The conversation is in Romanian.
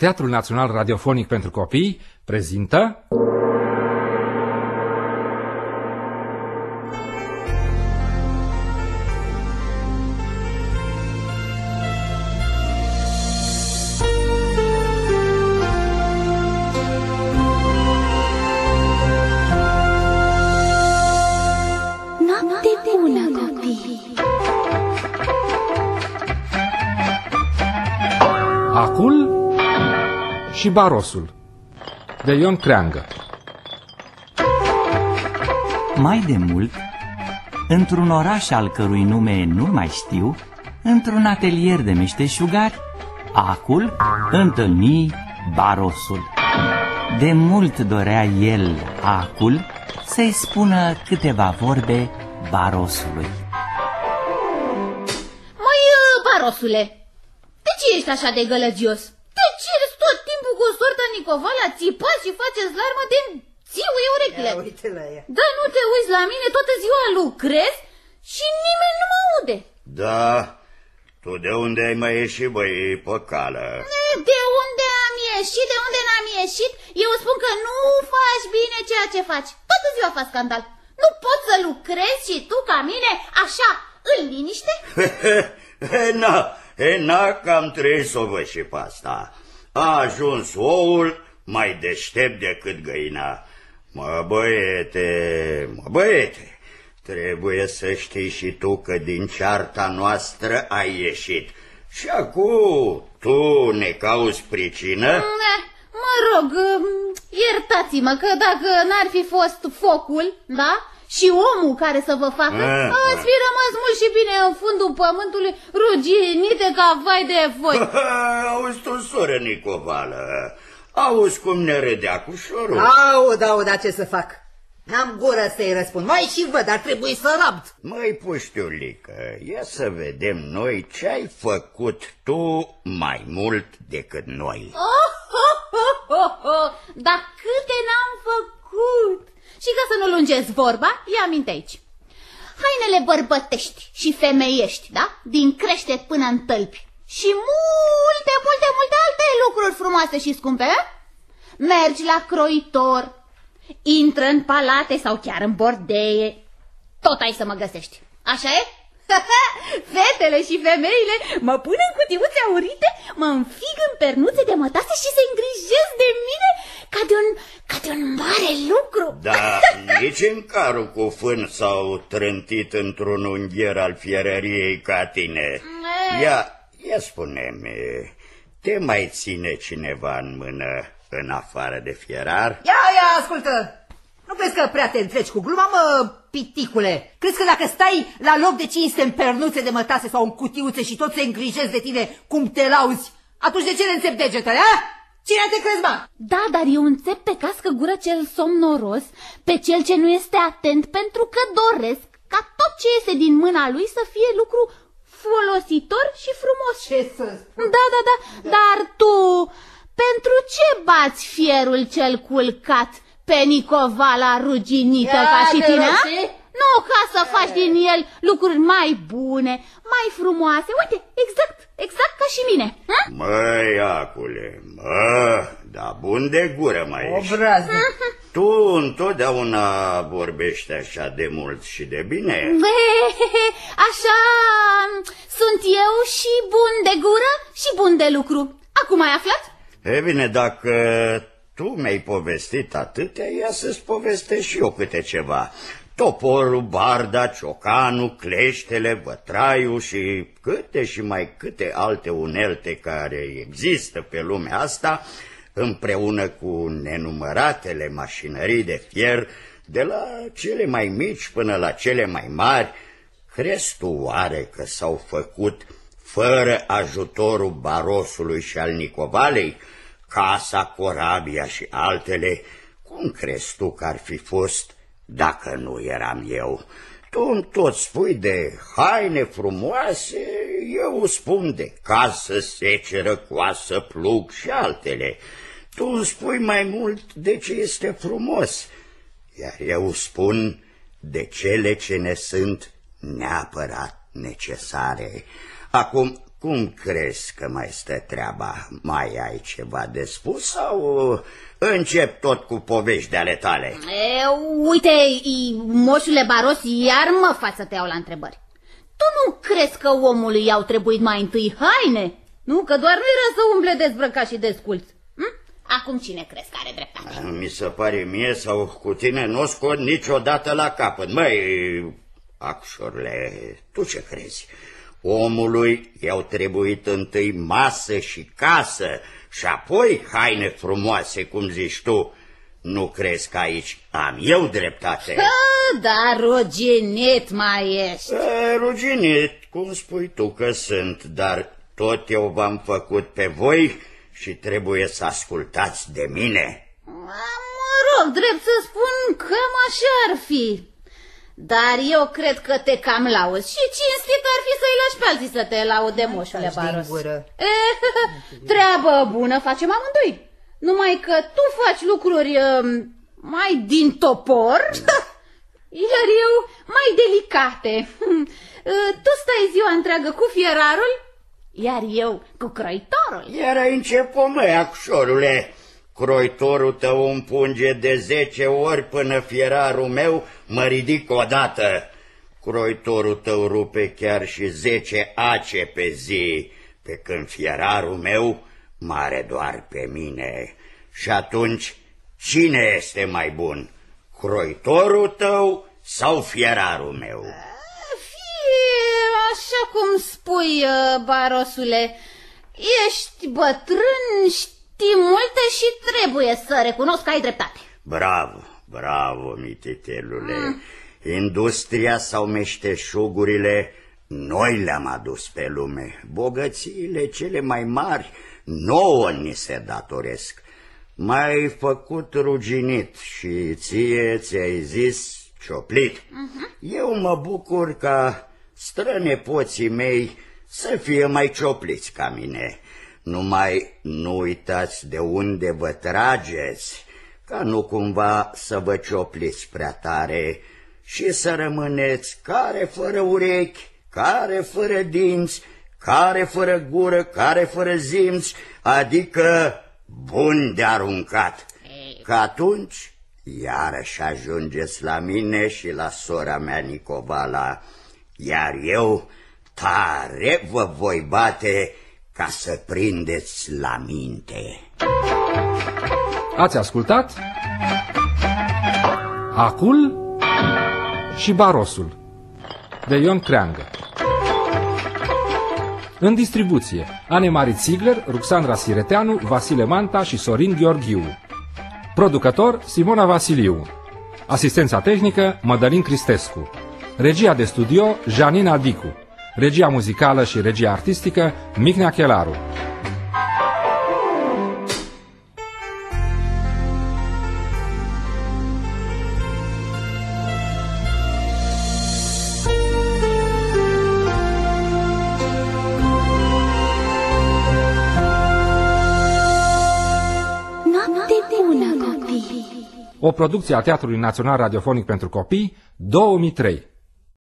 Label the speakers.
Speaker 1: Teatrul Național Radiofonic pentru Copii prezintă... și Barosul de Ion Creangă
Speaker 2: Mai de mult, într-un oraș al cărui nume nu mai știu, într-un atelier de meșteșugari, Acul întâlni Barosul. De mult dorea el, Acul, să-i spună câteva vorbe Barosului.
Speaker 3: Măi, uh, barosule, de ce ești așa de gălăgios? De ce ești tot timpul cu sorta Nicovala, țipați și faceți larmă de țiuie urechile?
Speaker 4: Ia uite la ea.
Speaker 3: Da, nu te uiți la mine, toată ziua lucrez și nimeni nu mă aude.
Speaker 5: Da, tu de unde ai mai ieșit, băi, pe cală?
Speaker 3: E, De unde am ieșit, de unde n-am ieșit? Eu spun că nu faci bine ceea ce faci. Toată ziua faci scandal. Nu poți să lucrezi și tu ca mine așa, în liniște?
Speaker 5: e, na, e, na, că am trăit să o văd și pe asta. A ajuns oul mai deștept decât găina. Mă, băiete, mă, băiete, trebuie să știi și tu că din cearta noastră ai ieșit. Și acum tu ne cauți pricină?
Speaker 3: Eh, Mă rog, um, iertați-mă că dacă n-ar fi fost focul, da? Și omul care să vă facă,
Speaker 5: Ah,
Speaker 3: ați fi rămas mult și bine în fundul pământului, ruginite ca vai de voi.
Speaker 5: Auzi tu, soră Nicovală, auzi cum ne râdea cu șorul.
Speaker 4: Aud, aud, dar ce să fac? N-am gură să-i răspund. Mai și văd, dar trebuie să rabt.
Speaker 5: Măi, puștiulică, ia să vedem noi ce ai făcut tu mai mult decât noi.
Speaker 3: Oh, oh, oh, oh, oh. Dar câte n-am făcut! Și ca să nu lungesc vorba, ia aminte aici. Hainele bărbătești și femeiești, da? Din crește până în tălpi. Și multe, multe, multe alte lucruri frumoase și scumpe, a? Mergi la croitor, intră în palate sau chiar în bordeie. Tot ai să mă găsești. Așa e? Fetele și femeile mă pun în cutiuțe aurite, mă înfig în pernuțe de mătase și se îngrijesc de mine ca de un, ca de un mare lucru.
Speaker 5: Da, nici în carul cu fân s-au trântit într-un ungher al fierăriei ca tine. Ia, ia spune-mi, te mai ține cineva în mână în afară de fierar?
Speaker 4: Ia, ia, ascultă! Nu crezi că prea te întreci cu gluma, mă, piticule? Crezi că dacă stai la loc de cinste în pernuțe de mătase sau în cutiuțe și tot se îngrijezi de tine cum te lauzi, atunci de ce le înțep degetele, a? Cine te crezi, mă?
Speaker 3: Da, dar eu înțep pe cască gură cel somnoros, pe cel ce nu este atent, pentru că doresc ca tot ce iese din mâna lui să fie lucru folositor și frumos.
Speaker 4: Ce să spun?
Speaker 3: Da, da, da, dar tu, pentru ce bați fierul cel culcat pe Nicovala ruginită
Speaker 4: Ia
Speaker 3: ca și
Speaker 4: de
Speaker 3: tine, a?
Speaker 4: roșii?
Speaker 3: Nu, ca să faci din el lucruri mai bune, mai frumoase. Uite, exact, exact ca și mine. Hă?
Speaker 5: Măi, acule, mă, da bun de gură mai ești.
Speaker 4: Obraznic.
Speaker 5: Tu întotdeauna vorbești așa de mult și de bine.
Speaker 3: Așa sunt eu și bun de gură și bun de lucru. Acum ai aflat?
Speaker 5: E bine, dacă tu mi-ai povestit atâtea, ia să-ți povestesc și eu câte ceva. Toporul, barda, ciocanul, cleștele, vătraiul și câte și mai câte alte unelte care există pe lumea asta, împreună cu nenumăratele mașinării de fier, de la cele mai mici până la cele mai mari, crezi tu oare că s-au făcut fără ajutorul barosului și al Nicovalei, casa, corabia și altele, cum crezi tu că ar fi fost dacă nu eram eu? Tu îmi tot spui de haine frumoase, eu spun de casă, seceră, coasă, plug și altele. Tu îmi spui mai mult de ce este frumos, iar eu spun de cele ce ne sunt neapărat necesare. Acum, cum crezi că mai stă treaba? Mai ai ceva de spus sau încep tot cu povești de ale tale?
Speaker 3: E, uite, i- moșule Baros, iar mă faci să te iau la întrebări. Tu nu crezi că omului i-au trebuit mai întâi haine? Nu, că doar nu era să umble dezbrăcat și desculț. Hm? Acum cine crezi că are dreptate?
Speaker 5: Mi se pare mie sau cu tine nu scot niciodată la capăt. Măi, acșorle, tu ce crezi? Omului i-au trebuit întâi masă și casă și apoi haine frumoase, cum zici tu. Nu crezi că aici am eu dreptate?
Speaker 3: Că, da, rogenet mai ești.
Speaker 5: E, Ruginit, cum spui tu că sunt, dar tot eu v-am făcut pe voi și trebuie să ascultați de mine.
Speaker 3: Mă rog, drept să spun, cam așa ar fi. Dar eu cred că te cam lauzi și cinstit ar fi să-i lași pe alții să te laude, moșule
Speaker 4: Taci din
Speaker 3: Baros.
Speaker 4: gură.
Speaker 3: Eh, treabă bună facem amândoi. Numai că tu faci lucruri um, mai din topor, iar eu mai delicate. Eh, Tu stai ziua întreagă cu fierarul, iar eu cu croitorul.
Speaker 5: Iar ai început, măi, acșorule. Croitorul tău împunge de zece ori până fierarul meu mă ridic odată. Croitorul tău rupe chiar și zece ace pe zi, pe când fierarul meu mare doar pe mine. Și atunci, cine este mai bun? Croitorul tău sau fierarul meu?
Speaker 3: Fie așa cum spui, uh, barosule, ești bătrân, știi multe și trebuie să recunosc că ai dreptate.
Speaker 5: Bravo, bravo, mititelule. Industria sau meșteșugurile, noi le-am adus pe lume. Bogățiile cele mai mari nouă ni se datoresc. M-ai făcut ruginit și ție ți-ai zis cioplit. Eu mă bucur ca strănepoții mei să fie mai ciopliți ca mine. Numai nu uitați de unde vă trageți, ca nu cumva să vă ciopliți prea tare și să rămâneți care fără urechi, care fără dinți, care fără gură, care fără zimți, adică bun de aruncat. Că atunci iarăși ajungeți la mine și la sora mea Nicovala, iar eu tare vă voi bate ca să prindeți la minte.
Speaker 1: Ați ascultat? Acul și Barosul de Ion Creangă. În distribuție Anemarit Sigler, Ruxandra Sireteanu, Vasile Manta și Sorin Gheorghiu. Producător Simona Vasiliu. Asistența tehnică Mădălin Cristescu. Regia de studio Janina Dicu Regia muzicală și regia artistică Micnea Chelaru
Speaker 6: Noapte bună, copii!
Speaker 1: O producție a Teatrului Național Radiofonic pentru Copii 2003